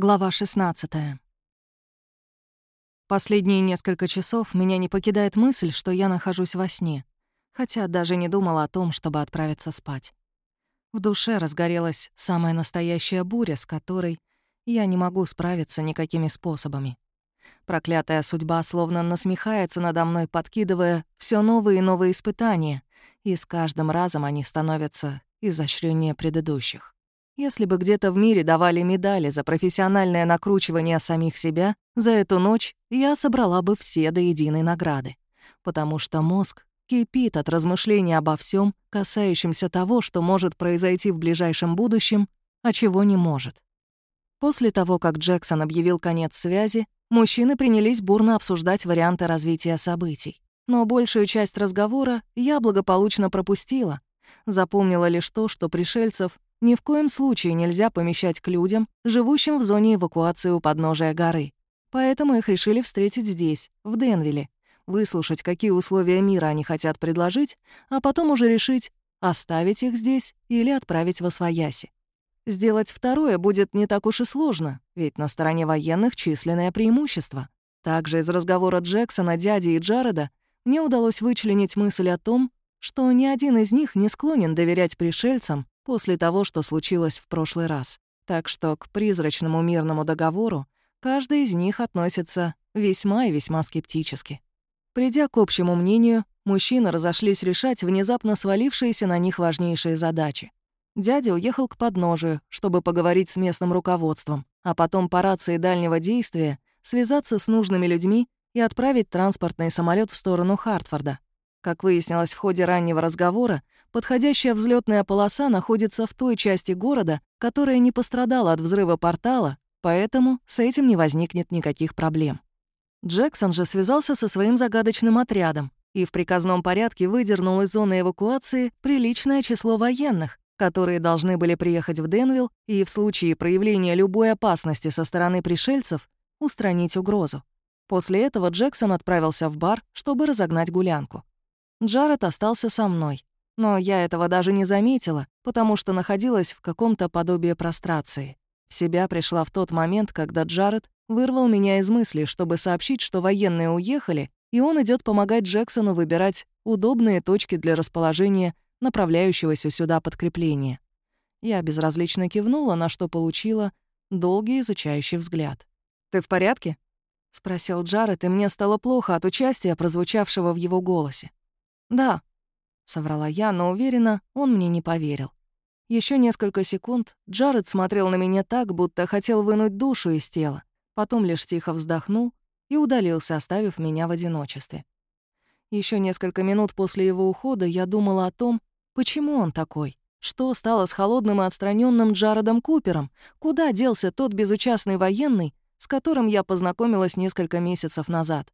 Глава 16. Последние несколько часов меня не покидает мысль, что я нахожусь во сне, хотя даже не думала о том, чтобы отправиться спать. В душе разгорелась самая настоящая буря, с которой я не могу справиться никакими способами. Проклятая судьба словно насмехается надо мной, подкидывая все новые и новые испытания, и с каждым разом они становятся изощреннее предыдущих. Если бы где-то в мире давали медали за профессиональное накручивание самих себя, за эту ночь я собрала бы все до единой награды. Потому что мозг кипит от размышления обо всем, касающемся того, что может произойти в ближайшем будущем, а чего не может. После того, как Джексон объявил конец связи, мужчины принялись бурно обсуждать варианты развития событий. Но большую часть разговора я благополучно пропустила. Запомнила лишь то, что пришельцев ни в коем случае нельзя помещать к людям, живущим в зоне эвакуации у подножия горы. Поэтому их решили встретить здесь, в Денвилле, выслушать, какие условия мира они хотят предложить, а потом уже решить, оставить их здесь или отправить в Освояси. Сделать второе будет не так уж и сложно, ведь на стороне военных численное преимущество. Также из разговора Джексона, дяди и Джареда мне удалось вычленить мысль о том, что ни один из них не склонен доверять пришельцам после того, что случилось в прошлый раз. Так что к призрачному мирному договору каждый из них относится весьма и весьма скептически. Придя к общему мнению, мужчины разошлись решать внезапно свалившиеся на них важнейшие задачи. Дядя уехал к подножию, чтобы поговорить с местным руководством, а потом по рации дальнего действия связаться с нужными людьми и отправить транспортный самолет в сторону Хартфорда. Как выяснилось в ходе раннего разговора, подходящая взлетная полоса находится в той части города, которая не пострадала от взрыва портала, поэтому с этим не возникнет никаких проблем. Джексон же связался со своим загадочным отрядом и в приказном порядке выдернул из зоны эвакуации приличное число военных, которые должны были приехать в Денвилл и в случае проявления любой опасности со стороны пришельцев устранить угрозу. После этого Джексон отправился в бар, чтобы разогнать гулянку. Джаред остался со мной, но я этого даже не заметила, потому что находилась в каком-то подобии прострации. Себя пришла в тот момент, когда Джаред вырвал меня из мысли, чтобы сообщить, что военные уехали, и он идет помогать Джексону выбирать удобные точки для расположения направляющегося сюда подкрепления. Я безразлично кивнула, на что получила долгий изучающий взгляд. «Ты в порядке?» — спросил Джаред, и мне стало плохо от участия, прозвучавшего в его голосе. «Да», соврала я, но уверена, он мне не поверил. Еще несколько секунд Джаред смотрел на меня так, будто хотел вынуть душу из тела, потом лишь тихо вздохнул и удалился, оставив меня в одиночестве. Еще несколько минут после его ухода я думала о том, почему он такой. Что стало с холодным и отстраненным Джаредом Купером? Куда делся тот безучастный военный, с которым я познакомилась несколько месяцев назад?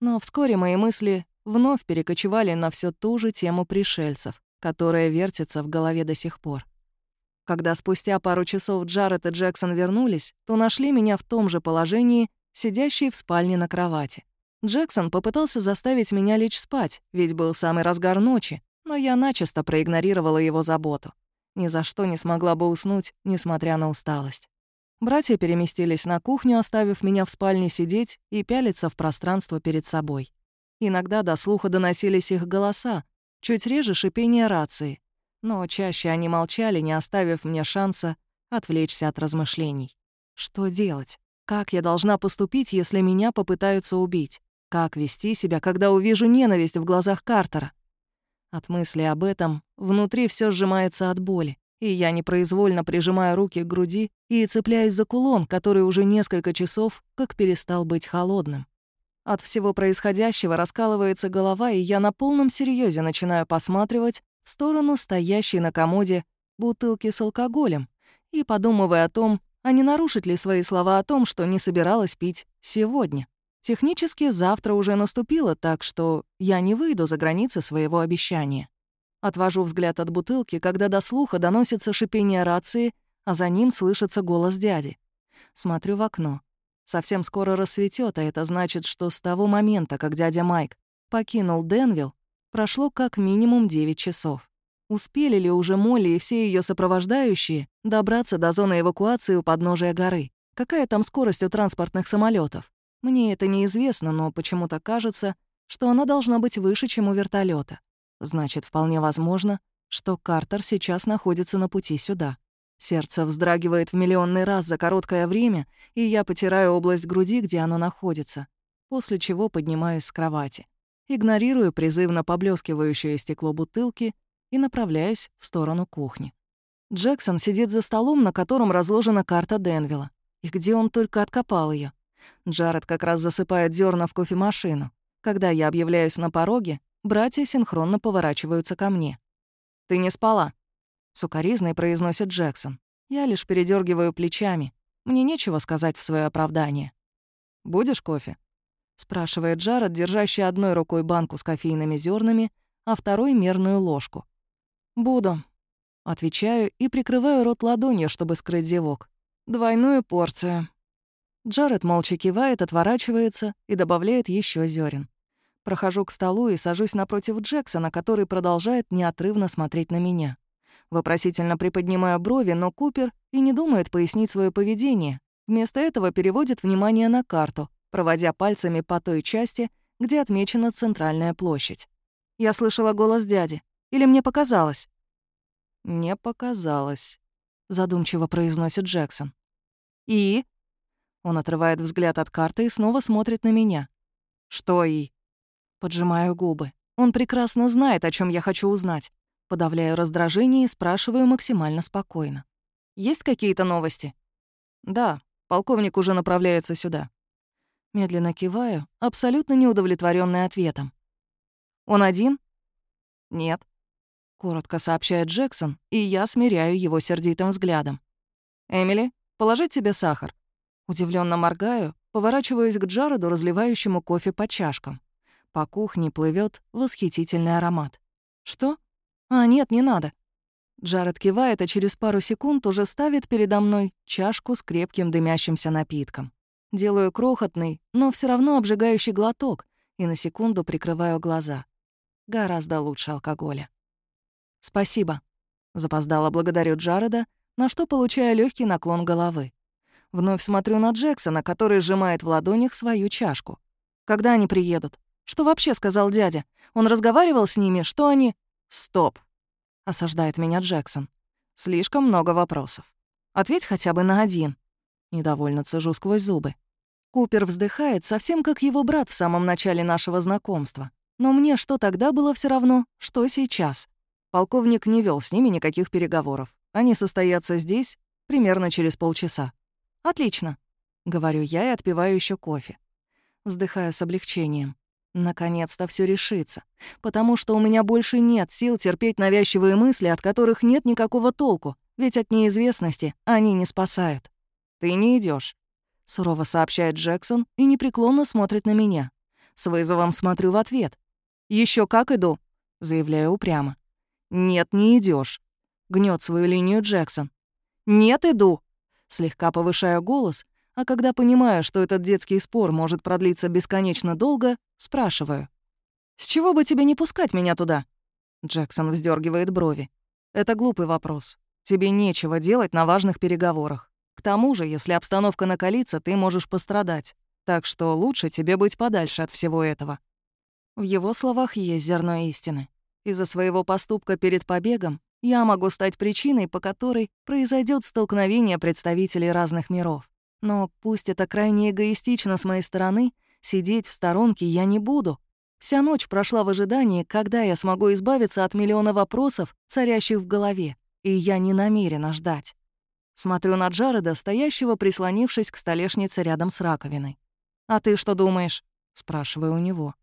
Но вскоре мои мысли вновь перекочевали на всю ту же тему пришельцев, которая вертится в голове до сих пор. Когда спустя пару часов Джаред и Джексон вернулись, то нашли меня в том же положении, сидящей в спальне на кровати. Джексон попытался заставить меня лечь спать, ведь был самый разгар ночи, но я начисто проигнорировала его заботу. Ни за что не смогла бы уснуть, несмотря на усталость. Братья переместились на кухню, оставив меня в спальне сидеть и пялиться в пространство перед собой. Иногда до слуха доносились их голоса, чуть реже шипение рации. Но чаще они молчали, не оставив мне шанса отвлечься от размышлений. Что делать? Как я должна поступить, если меня попытаются убить? Как вести себя, когда увижу ненависть в глазах Картера? От мысли об этом внутри все сжимается от боли, и я непроизвольно прижимаю руки к груди и цепляюсь за кулон, который уже несколько часов как перестал быть холодным. От всего происходящего раскалывается голова, и я на полном серьезе начинаю посматривать в сторону стоящей на комоде бутылки с алкоголем и подумывая о том, а не нарушить ли свои слова о том, что не собиралась пить сегодня. Технически завтра уже наступило, так что я не выйду за границы своего обещания. Отвожу взгляд от бутылки, когда до слуха доносится шипение рации, а за ним слышится голос дяди. Смотрю в окно. Совсем скоро рассветет, а это значит, что с того момента, как дядя Майк покинул Денвилл, прошло как минимум 9 часов. Успели ли уже Молли и все ее сопровождающие добраться до зоны эвакуации у подножия горы? какая там скорость у транспортных самолетов. Мне это неизвестно, но почему-то кажется, что она должна быть выше, чем у вертолета. Значит, вполне возможно, что Картер сейчас находится на пути сюда. Сердце вздрагивает в миллионный раз за короткое время, и я потираю область груди, где оно находится, после чего поднимаюсь с кровати. Игнорирую призывно поблескивающее стекло бутылки и направляюсь в сторону кухни. Джексон сидит за столом, на котором разложена карта Денвилла. И где он только откопал ее. Джаред как раз засыпает зерна в кофемашину. Когда я объявляюсь на пороге, братья синхронно поворачиваются ко мне. «Ты не спала?» — сукоризной произносит Джексон. Я лишь передергиваю плечами. Мне нечего сказать в свое оправдание. «Будешь кофе?» — спрашивает Джаред, держащий одной рукой банку с кофейными зернами, а второй — мерную ложку. «Буду», — отвечаю и прикрываю рот ладонью, чтобы скрыть зевок. «Двойную порцию». Джаред молча кивает, отворачивается и добавляет еще зерен. Прохожу к столу и сажусь напротив Джексона, который продолжает неотрывно смотреть на меня. Вопросительно приподнимаю брови, но Купер и не думает пояснить свое поведение. Вместо этого переводит внимание на карту, проводя пальцами по той части, где отмечена центральная площадь. Я слышала голос дяди. Или мне показалось? «Не показалось», — задумчиво произносит Джексон. «И?» Он отрывает взгляд от карты и снова смотрит на меня. «Что «и»?» Поджимаю губы. Он прекрасно знает, о чем я хочу узнать. Подавляю раздражение и спрашиваю максимально спокойно. «Есть какие-то новости?» «Да, полковник уже направляется сюда». Медленно киваю, абсолютно неудовлетворенный ответом. «Он один?» «Нет». Коротко сообщает Джексон, и я смиряю его сердитым взглядом. «Эмили, положить тебе сахар?» Удивленно моргаю, поворачиваюсь к Джареду, разливающему кофе по чашкам. По кухне плывет восхитительный аромат. «Что? А, нет, не надо». Джаред кивает, а через пару секунд уже ставит передо мной чашку с крепким дымящимся напитком. Делаю крохотный, но все равно обжигающий глоток и на секунду прикрываю глаза. Гораздо лучше алкоголя. «Спасибо», — запоздало благодарю Джареда, на что получаю легкий наклон головы. Вновь смотрю на Джексона, который сжимает в ладонях свою чашку. «Когда они приедут?» Что вообще сказал дядя? Он разговаривал с ними, что они... Стоп, осаждает меня Джексон. Слишком много вопросов. Ответь хотя бы на один. Недовольно цежу сквозь зубы. Купер вздыхает, совсем как его брат в самом начале нашего знакомства. Но мне что тогда было все равно, что сейчас. Полковник не вел с ними никаких переговоров. Они состоятся здесь примерно через полчаса. «Отлично», — говорю я и отпиваю еще кофе. Вздыхаю с облегчением. Наконец-то все решится, потому что у меня больше нет сил терпеть навязчивые мысли, от которых нет никакого толку, ведь от неизвестности они не спасают. «Ты не идешь, сурово сообщает Джексон и непреклонно смотрит на меня. С вызовом смотрю в ответ. Еще как иду», — заявляю упрямо. «Нет, не идешь, гнет свою линию Джексон. «Нет, иду», слегка повышая голос, а когда понимаю, что этот детский спор может продлиться бесконечно долго, спрашиваю. «С чего бы тебе не пускать меня туда?» Джексон вздергивает брови. «Это глупый вопрос. Тебе нечего делать на важных переговорах. К тому же, если обстановка накалится, ты можешь пострадать. Так что лучше тебе быть подальше от всего этого». В его словах есть зерно истины. Из-за своего поступка перед побегом я могу стать причиной, по которой произойдет столкновение представителей разных миров. Но пусть это крайне эгоистично с моей стороны, сидеть в сторонке я не буду. Вся ночь прошла в ожидании, когда я смогу избавиться от миллиона вопросов, царящих в голове, и я не намерена ждать. Смотрю на Джареда, стоящего, прислонившись к столешнице рядом с раковиной. «А ты что думаешь?» — спрашиваю у него.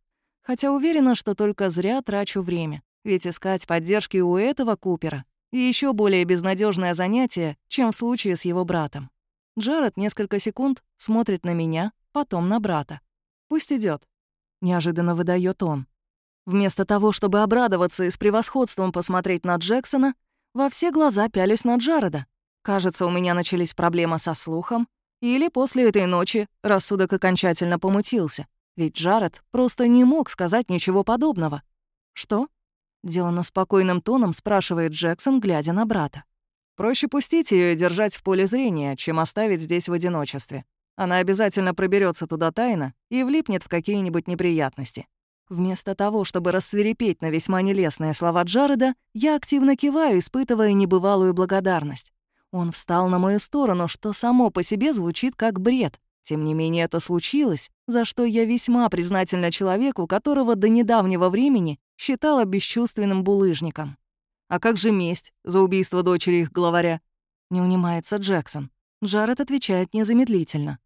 Хотя уверена, что только зря трачу время, ведь искать поддержки у этого Купера — еще более безнадежное занятие, чем в случае с его братом. Джаред несколько секунд смотрит на меня, потом на брата. «Пусть идет, неожиданно выдает он. Вместо того, чтобы обрадоваться и с превосходством посмотреть на Джексона, во все глаза пялюсь на Джареда. Кажется, у меня начались проблемы со слухом, или после этой ночи рассудок окончательно помутился, ведь Джаред просто не мог сказать ничего подобного. «Что?» — делано спокойным тоном спрашивает Джексон, глядя на брата. Проще пустить ее и держать в поле зрения, чем оставить здесь в одиночестве. Она обязательно проберется туда тайно и влипнет в какие-нибудь неприятности. Вместо того, чтобы рассверепеть на весьма нелестные слова Джареда, я активно киваю, испытывая небывалую благодарность. Он встал на мою сторону, что само по себе звучит как бред. Тем не менее, это случилось, за что я весьма признательна человеку, которого до недавнего времени считала бесчувственным булыжником. А как же месть за убийство дочери их главаря? Не унимается Джексон. Джаред отвечает незамедлительно.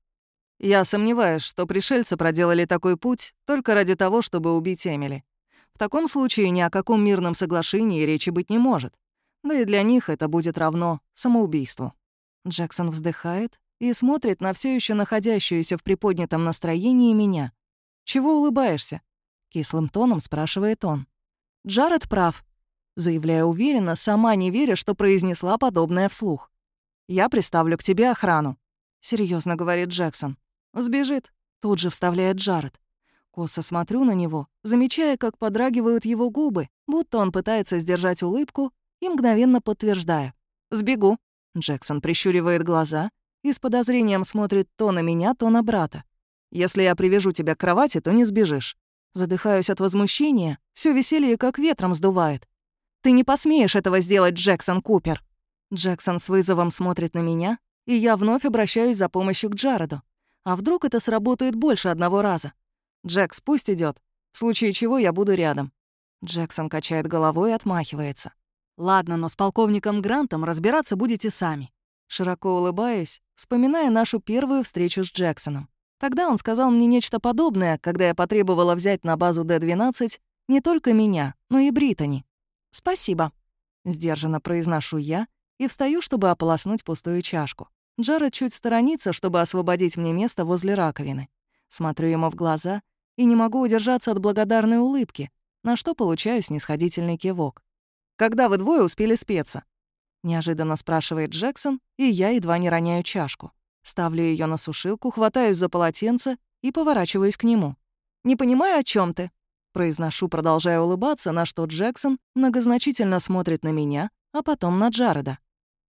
Я сомневаюсь, что пришельцы проделали такой путь только ради того, чтобы убить Эмили. В таком случае ни о каком мирном соглашении речи быть не может. Да и для них это будет равно самоубийству. Джексон вздыхает и смотрит на все еще находящуюся в приподнятом настроении меня. «Чего улыбаешься?» — кислым тоном спрашивает он. «Джаред прав заявляя уверенно, сама не веря, что произнесла подобное вслух. «Я приставлю к тебе охрану», — серьезно говорит Джексон. «Сбежит», — тут же вставляет Джаред. Косо смотрю на него, замечая, как подрагивают его губы, будто он пытается сдержать улыбку, и мгновенно подтверждая. «Сбегу». Джексон прищуривает глаза и с подозрением смотрит то на меня, то на брата. «Если я привяжу тебя к кровати, то не сбежишь». Задыхаюсь от возмущения, все веселье как ветром сдувает. «Ты не посмеешь этого сделать, Джексон Купер!» Джексон с вызовом смотрит на меня, и я вновь обращаюсь за помощью к Джареду. А вдруг это сработает больше одного раза? «Джекс, пусть идет. В случае чего я буду рядом». Джексон качает головой и отмахивается. «Ладно, но с полковником Грантом разбираться будете сами». Широко улыбаясь, вспоминая нашу первую встречу с Джексоном. Тогда он сказал мне нечто подобное, когда я потребовала взять на базу Д-12 не только меня, но и Британи. «Спасибо», — сдержанно произношу я и встаю, чтобы ополоснуть пустую чашку. Джаред чуть сторонится, чтобы освободить мне место возле раковины. Смотрю ему в глаза и не могу удержаться от благодарной улыбки, на что получаю снисходительный кивок. «Когда вы двое успели спеться?» Неожиданно спрашивает Джексон, и я едва не роняю чашку. Ставлю ее на сушилку, хватаюсь за полотенце и поворачиваюсь к нему. «Не понимаю, о чем ты?» Произношу, продолжая улыбаться, на что Джексон многозначительно смотрит на меня, а потом на Джареда.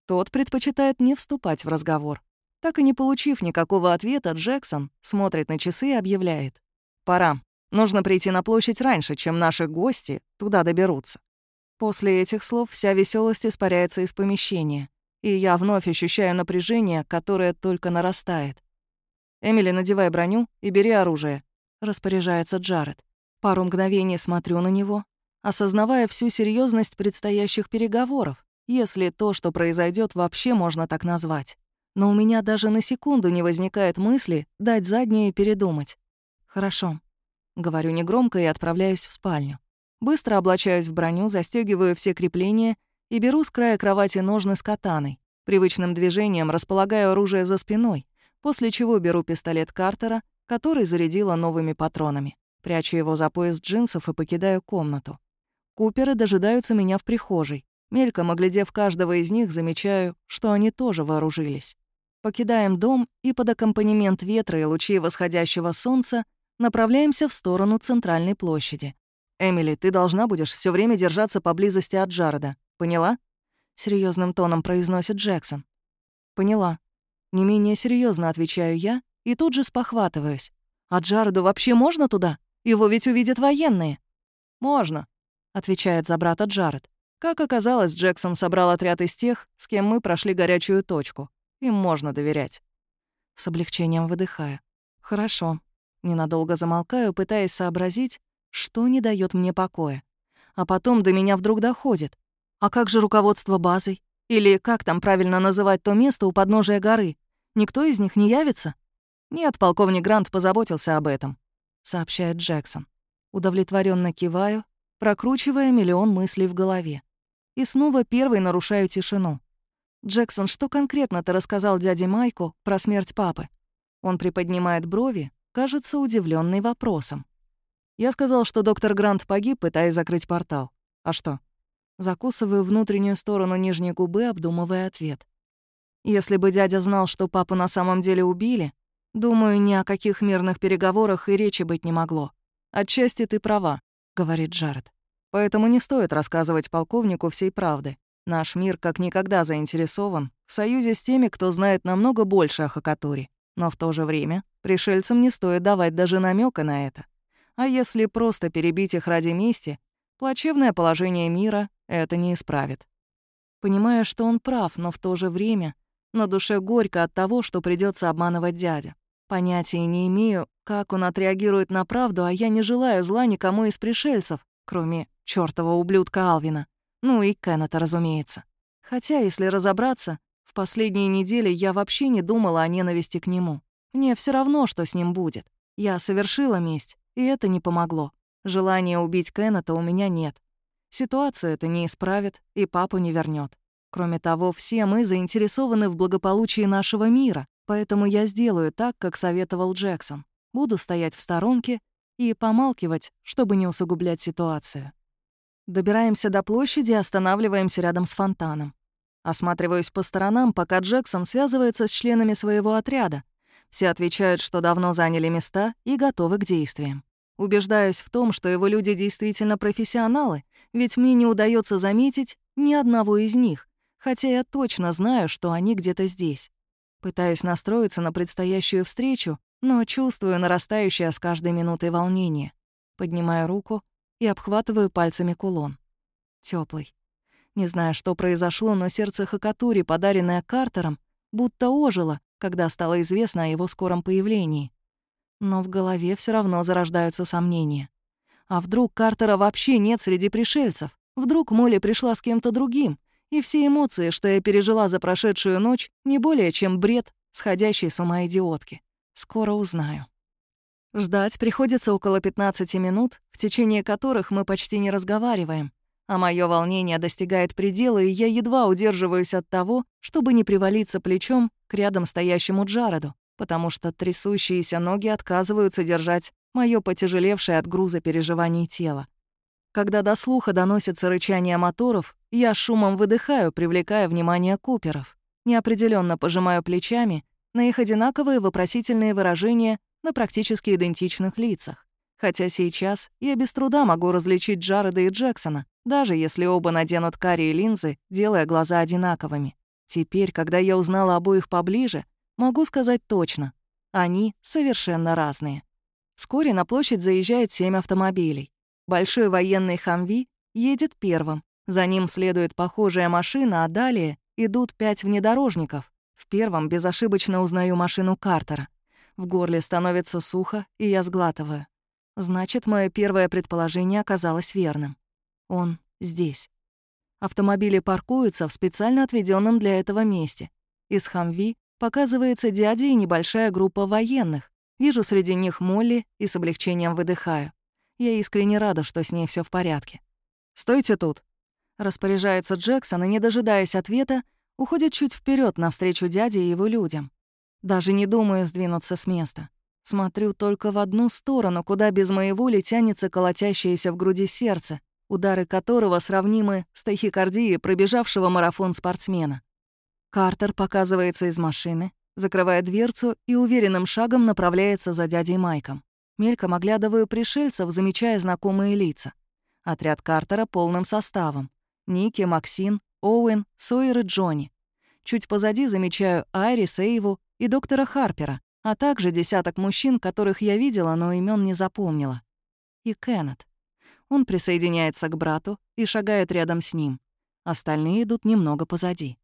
Тот предпочитает не вступать в разговор. Так и не получив никакого ответа, Джексон смотрит на часы и объявляет. «Пора. Нужно прийти на площадь раньше, чем наши гости туда доберутся». После этих слов вся веселость испаряется из помещения, и я вновь ощущаю напряжение, которое только нарастает. «Эмили, надевай броню и бери оружие», — распоряжается Джаред. Пару мгновений смотрю на него, осознавая всю серьезность предстоящих переговоров, если то, что произойдет, вообще можно так назвать. Но у меня даже на секунду не возникает мысли дать заднее и передумать. «Хорошо», — говорю негромко и отправляюсь в спальню. Быстро облачаюсь в броню, застегиваю все крепления и беру с края кровати ножны с катаной. Привычным движением располагаю оружие за спиной, после чего беру пистолет Картера, который зарядила новыми патронами. Прячу его за пояс джинсов и покидаю комнату. Куперы дожидаются меня в прихожей. Мельком оглядев каждого из них, замечаю, что они тоже вооружились. Покидаем дом и под аккомпанемент ветра и лучей восходящего солнца направляемся в сторону центральной площади. «Эмили, ты должна будешь все время держаться поблизости от Джареда. Поняла?» Серьезным тоном произносит Джексон. «Поняла». Не менее серьезно отвечаю я и тут же спохватываюсь. «А Джареду вообще можно туда?» Его ведь увидят военные». «Можно», — отвечает за брата Джаред. Как оказалось, Джексон собрал отряд из тех, с кем мы прошли горячую точку. Им можно доверять. С облегчением выдыхаю. «Хорошо». Ненадолго замолкаю, пытаясь сообразить, что не дает мне покоя. А потом до меня вдруг доходит. А как же руководство базой? Или как там правильно называть то место у подножия горы? Никто из них не явится? Нет, полковник Грант позаботился об этом. — сообщает Джексон. Удовлетворенно киваю, прокручивая миллион мыслей в голове. И снова первый нарушаю тишину. «Джексон, что конкретно ты рассказал дяде Майку про смерть папы?» Он приподнимает брови, кажется удивленный вопросом. Я сказал, что доктор Грант погиб, пытаясь закрыть портал. А что? Закусываю внутреннюю сторону нижней губы, обдумывая ответ. Если бы дядя знал, что папу на самом деле убили, Думаю, ни о каких мирных переговорах и речи быть не могло. Отчасти ты права, говорит Джаред. Поэтому не стоит рассказывать полковнику всей правды. Наш мир как никогда заинтересован в союзе с теми, кто знает намного больше о Хакатуре. Но в то же время пришельцам не стоит давать даже намека на это. А если просто перебить их ради мести, плачевное положение мира это не исправит. Понимаю, что он прав, но в то же время на душе горько от того, что придется обманывать дядя. Понятия не имею, как он отреагирует на правду, а я не желаю зла никому из пришельцев, кроме чёртова ублюдка Алвина. Ну и Кеннета, разумеется. Хотя, если разобраться, в последние недели я вообще не думала о ненависти к нему. Мне все равно, что с ним будет. Я совершила месть, и это не помогло. Желания убить Кеннета у меня нет. Ситуацию это не исправит и папу не вернет. Кроме того, все мы заинтересованы в благополучии нашего мира, поэтому я сделаю так, как советовал Джексон. Буду стоять в сторонке и помалкивать, чтобы не усугублять ситуацию. Добираемся до площади и останавливаемся рядом с фонтаном. Осматриваюсь по сторонам, пока Джексон связывается с членами своего отряда. Все отвечают, что давно заняли места и готовы к действиям. Убеждаюсь в том, что его люди действительно профессионалы, ведь мне не удается заметить ни одного из них, хотя я точно знаю, что они где-то здесь. Пытаюсь настроиться на предстоящую встречу, но чувствую нарастающее с каждой минутой волнение. Поднимаю руку и обхватываю пальцами кулон. Теплый. Не знаю, что произошло, но сердце Хакатури, подаренное Картером, будто ожило, когда стало известно о его скором появлении. Но в голове все равно зарождаются сомнения. А вдруг Картера вообще нет среди пришельцев? Вдруг Молли пришла с кем-то другим, и все эмоции, что я пережила за прошедшую ночь, не более чем бред сходящей с ума идиотки. Скоро узнаю. Ждать приходится около 15 минут, в течение которых мы почти не разговариваем, а мое волнение достигает предела, и я едва удерживаюсь от того, чтобы не привалиться плечом к рядом стоящему Джареду, потому что трясущиеся ноги отказываются держать мое потяжелевшее от груза переживаний тело. Когда до слуха доносится рычание моторов, я шумом выдыхаю, привлекая внимание Куперов. Неопределенно пожимаю плечами на их одинаковые вопросительные выражения на практически идентичных лицах. Хотя сейчас я без труда могу различить Джареда и Джексона, даже если оба наденут карие линзы, делая глаза одинаковыми. Теперь, когда я узнала обоих поближе, могу сказать точно. Они совершенно разные. Вскоре на площадь заезжает семь автомобилей. Большой военный «Хамви» едет первым. За ним следует похожая машина, а далее идут пять внедорожников. В первом безошибочно узнаю машину Картера. В горле становится сухо, и я сглатываю. Значит, мое первое предположение оказалось верным. Он здесь. Автомобили паркуются в специально отведенном для этого месте. Из Хамви показывается дядя и небольшая группа военных. Вижу среди них Молли и с облегчением выдыхаю. Я искренне рада, что с ней все в порядке. «Стойте тут!» Распоряжается Джексон и, не дожидаясь ответа, уходит чуть вперед навстречу дяде и его людям. Даже не думаю сдвинуться с места. Смотрю только в одну сторону, куда без моей воли тянется колотящееся в груди сердце, удары которого сравнимы с тахикардией пробежавшего марафон спортсмена. Картер показывается из машины, закрывая дверцу и уверенным шагом направляется за дядей Майком. Мельком оглядываю пришельцев, замечая знакомые лица. Отряд Картера полным составом. Ники, Максин, Оуэн, Сойер и Джонни. Чуть позади замечаю Айри, Сейву и доктора Харпера, а также десяток мужчин, которых я видела, но имен не запомнила. И Кеннет. Он присоединяется к брату и шагает рядом с ним. Остальные идут немного позади.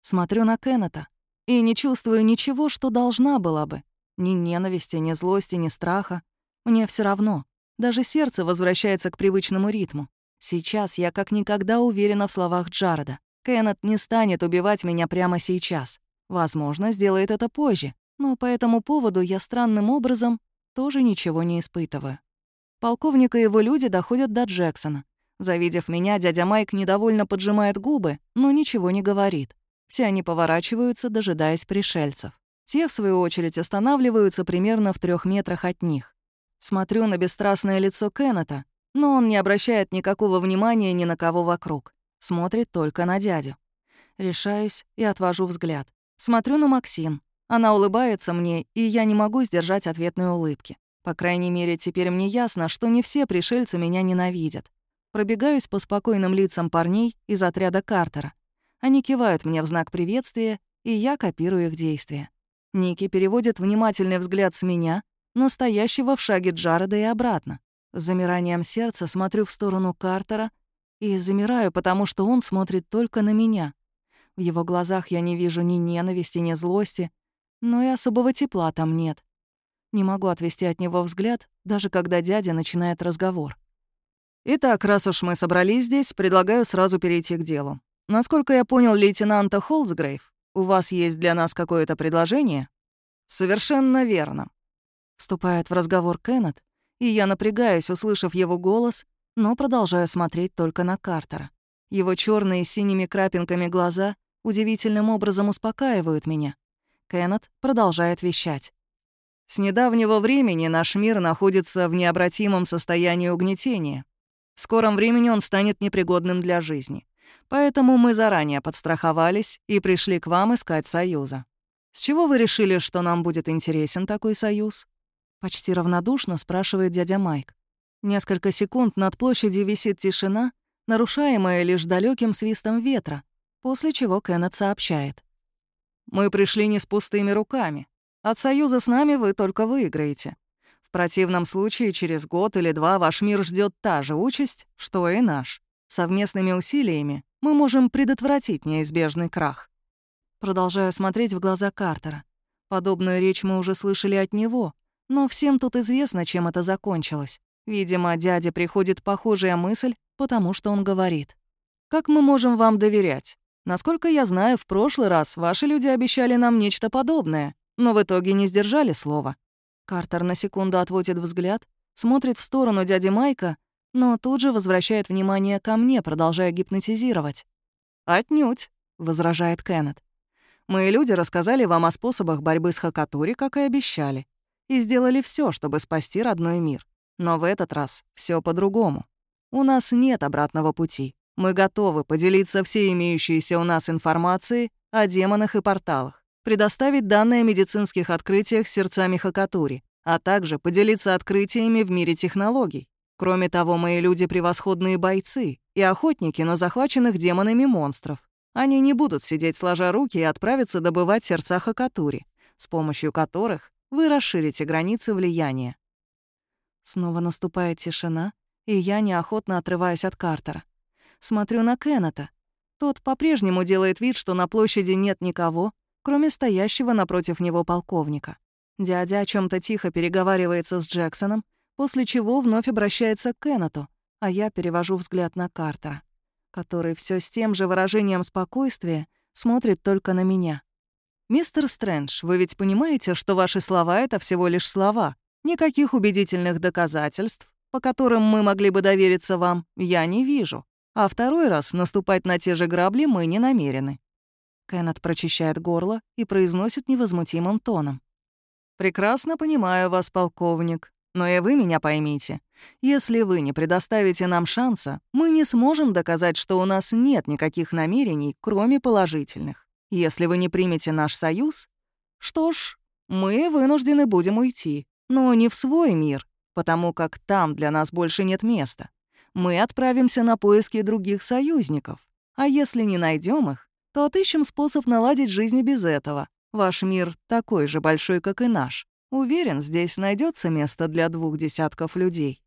Смотрю на Кеннета и не чувствую ничего, что должна была бы. Ни ненависти, ни злости, ни страха. Мне все равно. Даже сердце возвращается к привычному ритму. Сейчас я как никогда уверена в словах Джареда. Кеннет не станет убивать меня прямо сейчас. Возможно, сделает это позже, но по этому поводу я странным образом тоже ничего не испытываю. Полковник и его люди доходят до Джексона. Завидев меня, дядя Майк недовольно поджимает губы, но ничего не говорит. Все они поворачиваются, дожидаясь пришельцев. Те, в свою очередь, останавливаются примерно в трех метрах от них. Смотрю на бесстрастное лицо Кеннета, но он не обращает никакого внимания ни на кого вокруг. Смотрит только на дядю. Решаюсь и отвожу взгляд. Смотрю на Максим. Она улыбается мне, и я не могу сдержать ответной улыбки. По крайней мере, теперь мне ясно, что не все пришельцы меня ненавидят. Пробегаюсь по спокойным лицам парней из отряда Картера. Они кивают мне в знак приветствия, и я копирую их действия. Ники переводит внимательный взгляд с меня, настоящего в шаге Джареда и обратно. С замиранием сердца смотрю в сторону Картера и замираю, потому что он смотрит только на меня. В его глазах я не вижу ни ненависти, ни злости, но и особого тепла там нет. Не могу отвести от него взгляд, даже когда дядя начинает разговор. «Итак, раз уж мы собрались здесь, предлагаю сразу перейти к делу. Насколько я понял лейтенанта Холцгрейв, у вас есть для нас какое-то предложение?» «Совершенно верно», — вступает в разговор Кеннет, и я напрягаюсь, услышав его голос, но продолжаю смотреть только на Картера. Его черные с синими крапинками глаза удивительным образом успокаивают меня. Кеннет продолжает вещать. С недавнего времени наш мир находится в необратимом состоянии угнетения. В скором времени он станет непригодным для жизни. Поэтому мы заранее подстраховались и пришли к вам искать союза. С чего вы решили, что нам будет интересен такой союз? Почти равнодушно спрашивает дядя Майк. Несколько секунд над площадью висит тишина, нарушаемая лишь далеким свистом ветра, после чего Кеннет сообщает. «Мы пришли не с пустыми руками. От союза с нами вы только выиграете. В противном случае через год или два ваш мир ждет та же участь, что и наш. Совместными усилиями мы можем предотвратить неизбежный крах. Продолжаю смотреть в глаза Картера. Подобную речь мы уже слышали от него, но всем тут известно, чем это закончилось. Видимо, дяде приходит похожая мысль, потому что он говорит. «Как мы можем вам доверять? Насколько я знаю, в прошлый раз ваши люди обещали нам нечто подобное, но в итоге не сдержали слова». Картер на секунду отводит взгляд, смотрит в сторону дяди Майка, но тут же возвращает внимание ко мне, продолжая гипнотизировать. «Отнюдь», — возражает Кеннет. «Мои люди рассказали вам о способах борьбы с Хакатури, как и обещали, и сделали все, чтобы спасти родной мир. Но в этот раз все по-другому. У нас нет обратного пути. Мы готовы поделиться всей имеющейся у нас информацией о демонах и порталах, предоставить данные о медицинских открытиях сердцами Хакатури, а также поделиться открытиями в мире технологий. Кроме того, мои люди — превосходные бойцы и охотники на захваченных демонами монстров. Они не будут сидеть сложа руки и отправиться добывать сердца Хакатури, с помощью которых вы расширите границы влияния. Снова наступает тишина, и я неохотно отрываюсь от Картера. Смотрю на Кеннета. Тот по-прежнему делает вид, что на площади нет никого, кроме стоящего напротив него полковника. Дядя о чем то тихо переговаривается с Джексоном, после чего вновь обращается к Кеннету, а я перевожу взгляд на Картера, который все с тем же выражением спокойствия смотрит только на меня. «Мистер Стрэндж, вы ведь понимаете, что ваши слова — это всего лишь слова? Никаких убедительных доказательств, по которым мы могли бы довериться вам, я не вижу. А второй раз наступать на те же грабли мы не намерены». Кеннет прочищает горло и произносит невозмутимым тоном. «Прекрасно понимаю вас, полковник, но и вы меня поймите. Если вы не предоставите нам шанса, мы не сможем доказать, что у нас нет никаких намерений, кроме положительных. Если вы не примете наш союз, что ж, мы вынуждены будем уйти, но не в свой мир, потому как там для нас больше нет места мы отправимся на поиски других союзников. А если не найдем их, то отыщем способ наладить жизнь без этого. Ваш мир такой же большой, как и наш. Уверен, здесь найдется место для двух десятков людей.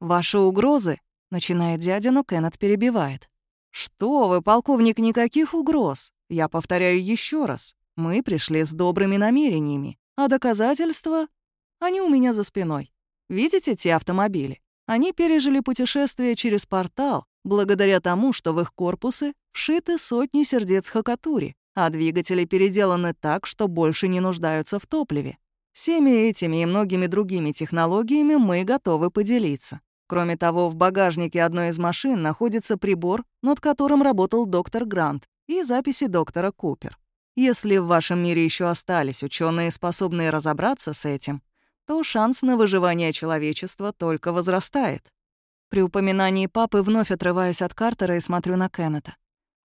Ваши угрозы, начинает дядя, но Кеннет перебивает. Что вы, полковник, никаких угроз. Я повторяю еще раз. Мы пришли с добрыми намерениями, а доказательства они у меня за спиной. Видите те автомобили? Они пережили путешествие через портал благодаря тому, что в их корпусы вшиты сотни сердец Хакатури, а двигатели переделаны так, что больше не нуждаются в топливе. Всеми этими и многими другими технологиями мы готовы поделиться. Кроме того, в багажнике одной из машин находится прибор, над которым работал доктор Грант, и записи доктора Купер. Если в вашем мире еще остались ученые, способные разобраться с этим, то шанс на выживание человечества только возрастает. При упоминании папы вновь отрываюсь от Картера и смотрю на Кеннета.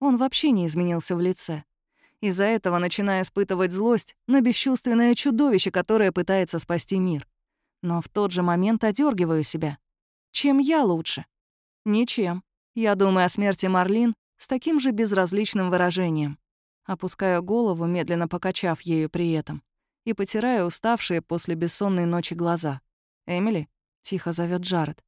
Он вообще не изменился в лице. Из-за этого начинаю испытывать злость на бесчувственное чудовище, которое пытается спасти мир. Но в тот же момент одергиваю себя. Чем я лучше? Ничем. Я думаю о смерти Марлин с таким же безразличным выражением. Опускаю голову, медленно покачав ею при этом, и потираю уставшие после бессонной ночи глаза. «Эмили?» — тихо зовет Джаред.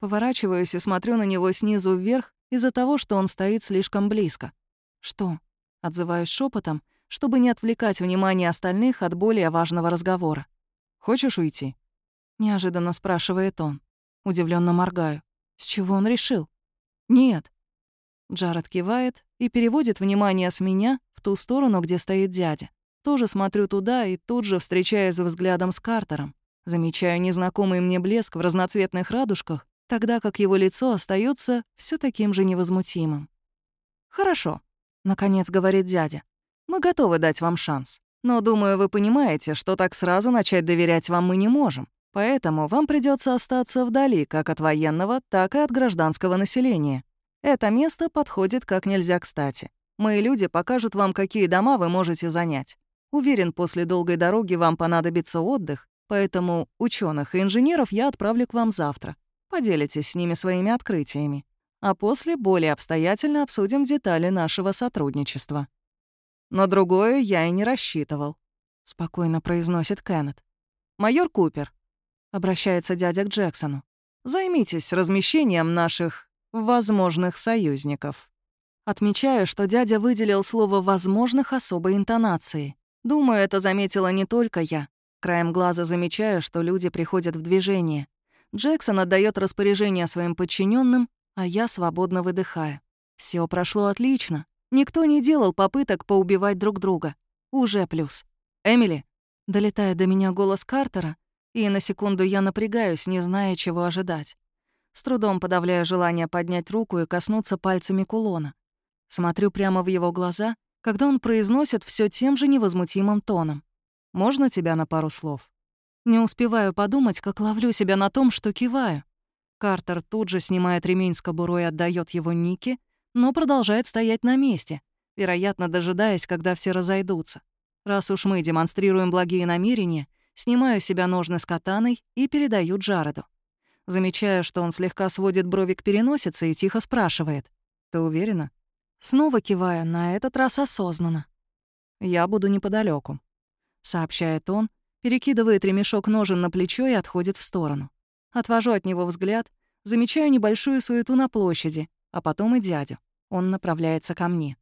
Поворачиваюсь и смотрю на него снизу вверх из-за того, что он стоит слишком близко. «Что?» — отзываюсь шепотом, чтобы не отвлекать внимание остальных от более важного разговора. «Хочешь уйти?» — неожиданно спрашивает он. Удивленно моргаю. С чего он решил? «Нет». Джаред кивает и переводит внимание с меня в ту сторону, где стоит дядя. Тоже смотрю туда и тут же встречаюсь взглядом с Картером. Замечаю незнакомый мне блеск в разноцветных радужках, тогда как его лицо остается все таким же невозмутимым. «Хорошо», — наконец говорит дядя. «Мы готовы дать вам шанс. Но, думаю, вы понимаете, что так сразу начать доверять вам мы не можем. Поэтому вам придется остаться вдали как от военного, так и от гражданского населения. Это место подходит как нельзя кстати. Мои люди покажут вам, какие дома вы можете занять. Уверен, после долгой дороги вам понадобится отдых, поэтому ученых и инженеров я отправлю к вам завтра. Поделитесь с ними своими открытиями. А после более обстоятельно обсудим детали нашего сотрудничества. Но другое я и не рассчитывал, — спокойно произносит Кеннет. «Майор Купер», — обращается дядя к Джексону, — «займитесь размещением наших возможных союзников». Отмечаю, что дядя выделил слово «возможных» особой интонацией. Думаю, это заметила не только я. Краем глаза замечаю, что люди приходят в движение. Джексон отдает распоряжение своим подчиненным, а я свободно выдыхаю. Все прошло отлично. Никто не делал попыток поубивать друг друга. Уже плюс. «Эмили!» Долетает до меня голос Картера, и на секунду я напрягаюсь, не зная, чего ожидать. С трудом подавляю желание поднять руку и коснуться пальцами кулона. Смотрю прямо в его глаза когда он произносит все тем же невозмутимым тоном. «Можно тебя на пару слов?» Не успеваю подумать, как ловлю себя на том, что киваю. Картер тут же снимает ремень с кобурой и отдает его Нике, но продолжает стоять на месте, вероятно, дожидаясь, когда все разойдутся. Раз уж мы демонстрируем благие намерения, снимаю себя ножны с катаной и передаю Джареду. Замечаю, что он слегка сводит брови к переносице и тихо спрашивает. «Ты уверена?» Снова кивая, на этот раз осознанно. «Я буду неподалеку, сообщает он, перекидывает ремешок ножен на плечо и отходит в сторону. Отвожу от него взгляд, замечаю небольшую суету на площади, а потом и дядю. Он направляется ко мне.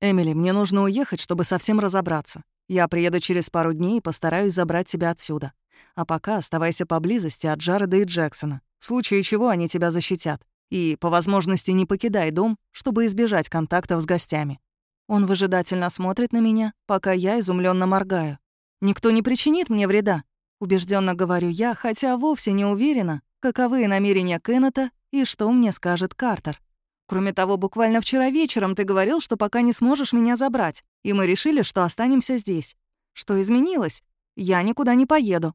«Эмили, мне нужно уехать, чтобы совсем разобраться. Я приеду через пару дней и постараюсь забрать тебя отсюда. А пока оставайся поблизости от Джареда и Джексона, в случае чего они тебя защитят. И, по возможности, не покидай дом, чтобы избежать контактов с гостями. Он выжидательно смотрит на меня, пока я изумленно моргаю. «Никто не причинит мне вреда», — убежденно говорю я, хотя вовсе не уверена, каковы намерения Кеннета и что мне скажет Картер. Кроме того, буквально вчера вечером ты говорил, что пока не сможешь меня забрать, и мы решили, что останемся здесь. Что изменилось? Я никуда не поеду.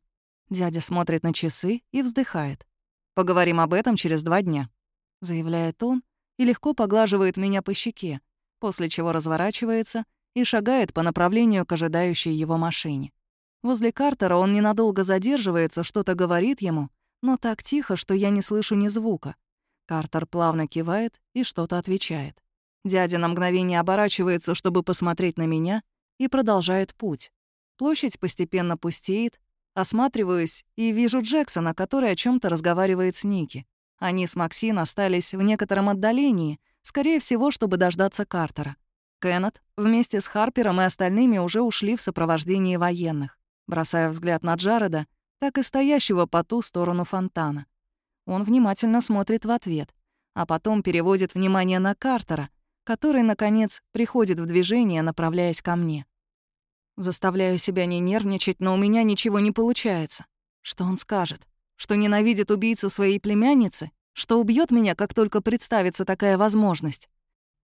Дядя смотрит на часы и вздыхает. Поговорим об этом через два дня заявляет он и легко поглаживает меня по щеке, после чего разворачивается и шагает по направлению к ожидающей его машине. Возле Картера он ненадолго задерживается, что-то говорит ему, но так тихо, что я не слышу ни звука. Картер плавно кивает и что-то отвечает. Дядя на мгновение оборачивается, чтобы посмотреть на меня, и продолжает путь. Площадь постепенно пустеет, осматриваюсь и вижу Джексона, который о чем то разговаривает с Ники. Они с Максин остались в некотором отдалении, скорее всего, чтобы дождаться Картера. Кеннет вместе с Харпером и остальными уже ушли в сопровождении военных. Бросая взгляд на Джареда, так и стоящего по ту сторону фонтана. Он внимательно смотрит в ответ, а потом переводит внимание на Картера, который, наконец, приходит в движение, направляясь ко мне. Заставляю себя не нервничать, но у меня ничего не получается. Что он скажет? что ненавидит убийцу своей племянницы, что убьет меня, как только представится такая возможность.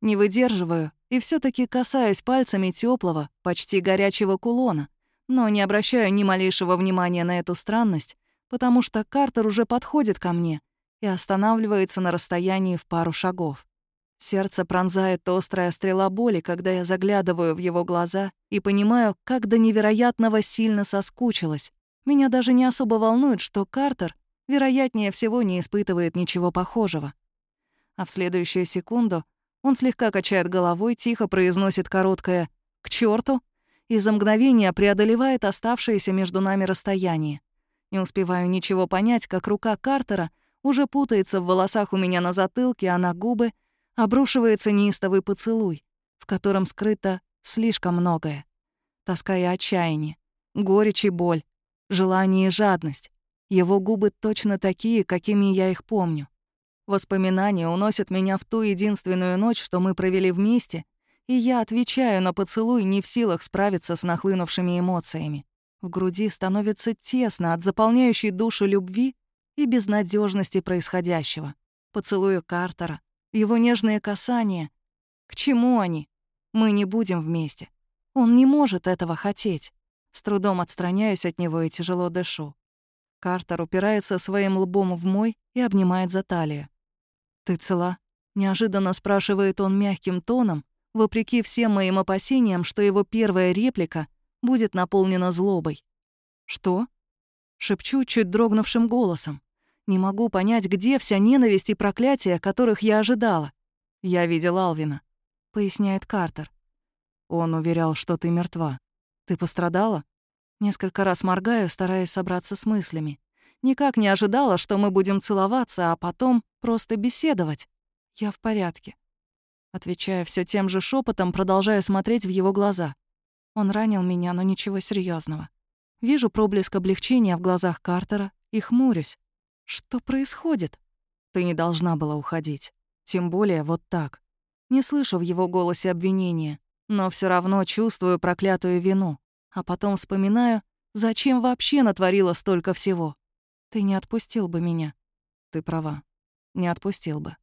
Не выдерживаю и все таки касаюсь пальцами теплого, почти горячего кулона, но не обращаю ни малейшего внимания на эту странность, потому что Картер уже подходит ко мне и останавливается на расстоянии в пару шагов. Сердце пронзает острая стрела боли, когда я заглядываю в его глаза и понимаю, как до невероятного сильно соскучилась, меня даже не особо волнует, что Картер, вероятнее всего, не испытывает ничего похожего. А в следующую секунду он слегка качает головой, тихо произносит короткое «к черту и за мгновение преодолевает оставшееся между нами расстояние. Не успеваю ничего понять, как рука Картера уже путается в волосах у меня на затылке, а на губы обрушивается неистовый поцелуй, в котором скрыто слишком многое. Тоска и отчаяние, горечь и боль, желание и жадность. Его губы точно такие, какими я их помню. Воспоминания уносят меня в ту единственную ночь, что мы провели вместе, и я отвечаю на поцелуй, не в силах справиться с нахлынувшими эмоциями. В груди становится тесно от заполняющей душу любви и безнадежности происходящего. Поцелую Картера, его нежные касания. К чему они? Мы не будем вместе. Он не может этого хотеть. С трудом отстраняюсь от него и тяжело дышу. Картер упирается своим лбом в мой и обнимает за талию. «Ты цела?» — неожиданно спрашивает он мягким тоном, вопреки всем моим опасениям, что его первая реплика будет наполнена злобой. «Что?» — шепчу чуть дрогнувшим голосом. Не могу понять, где вся ненависть и проклятие, которых я ожидала. «Я видел Алвина», — поясняет Картер. Он уверял, что ты мертва. Ты пострадала? Несколько раз моргаю, стараясь собраться с мыслями. Никак не ожидала, что мы будем целоваться, а потом просто беседовать. Я в порядке. Отвечая все тем же шепотом, продолжая смотреть в его глаза. Он ранил меня, но ничего серьезного. Вижу проблеск облегчения в глазах Картера и хмурюсь. Что происходит? Ты не должна была уходить. Тем более вот так. Не слышу в его голосе обвинения, но все равно чувствую проклятую вину. А потом вспоминаю, зачем вообще натворила столько всего. Ты не отпустил бы меня. Ты права. Не отпустил бы.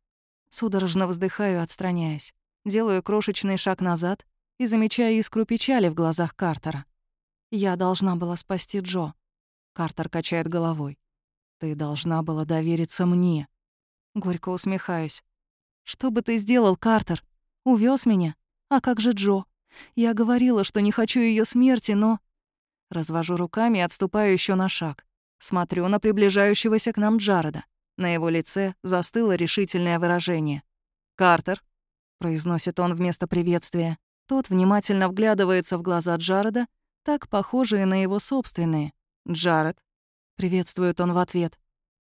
Судорожно вздыхаю, отстраняясь. Делаю крошечный шаг назад и замечаю искру печали в глазах Картера. Я должна была спасти Джо. Картер качает головой. Ты должна была довериться мне. Горько усмехаюсь. Что бы ты сделал, Картер? Увез меня? А как же Джо? Я говорила, что не хочу ее смерти, но... Развожу руками и отступаю еще на шаг. Смотрю на приближающегося к нам Джареда. На его лице застыло решительное выражение. «Картер», — произносит он вместо приветствия. Тот внимательно вглядывается в глаза Джареда, так похожие на его собственные. «Джаред», — приветствует он в ответ.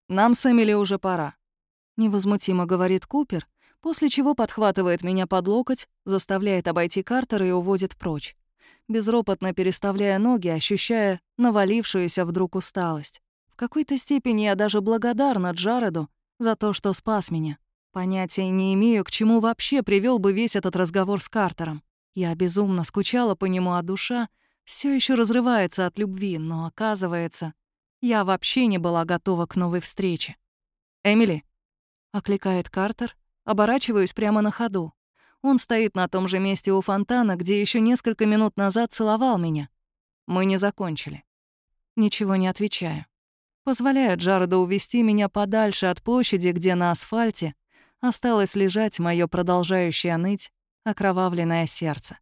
«Нам с Эмили уже пора», — невозмутимо говорит Купер, после чего подхватывает меня под локоть, заставляет обойти Картера и уводит прочь, безропотно переставляя ноги, ощущая навалившуюся вдруг усталость. В какой-то степени я даже благодарна Джареду за то, что спас меня. Понятия не имею, к чему вообще привел бы весь этот разговор с Картером. Я безумно скучала по нему, а душа все еще разрывается от любви, но оказывается, я вообще не была готова к новой встрече. «Эмили», — окликает Картер, оборачиваюсь прямо на ходу. Он стоит на том же месте у фонтана, где еще несколько минут назад целовал меня. Мы не закончили. Ничего не отвечаю позволяют Джареду увести меня подальше от площади, где на асфальте осталось лежать мое продолжающее ныть окровавленное сердце.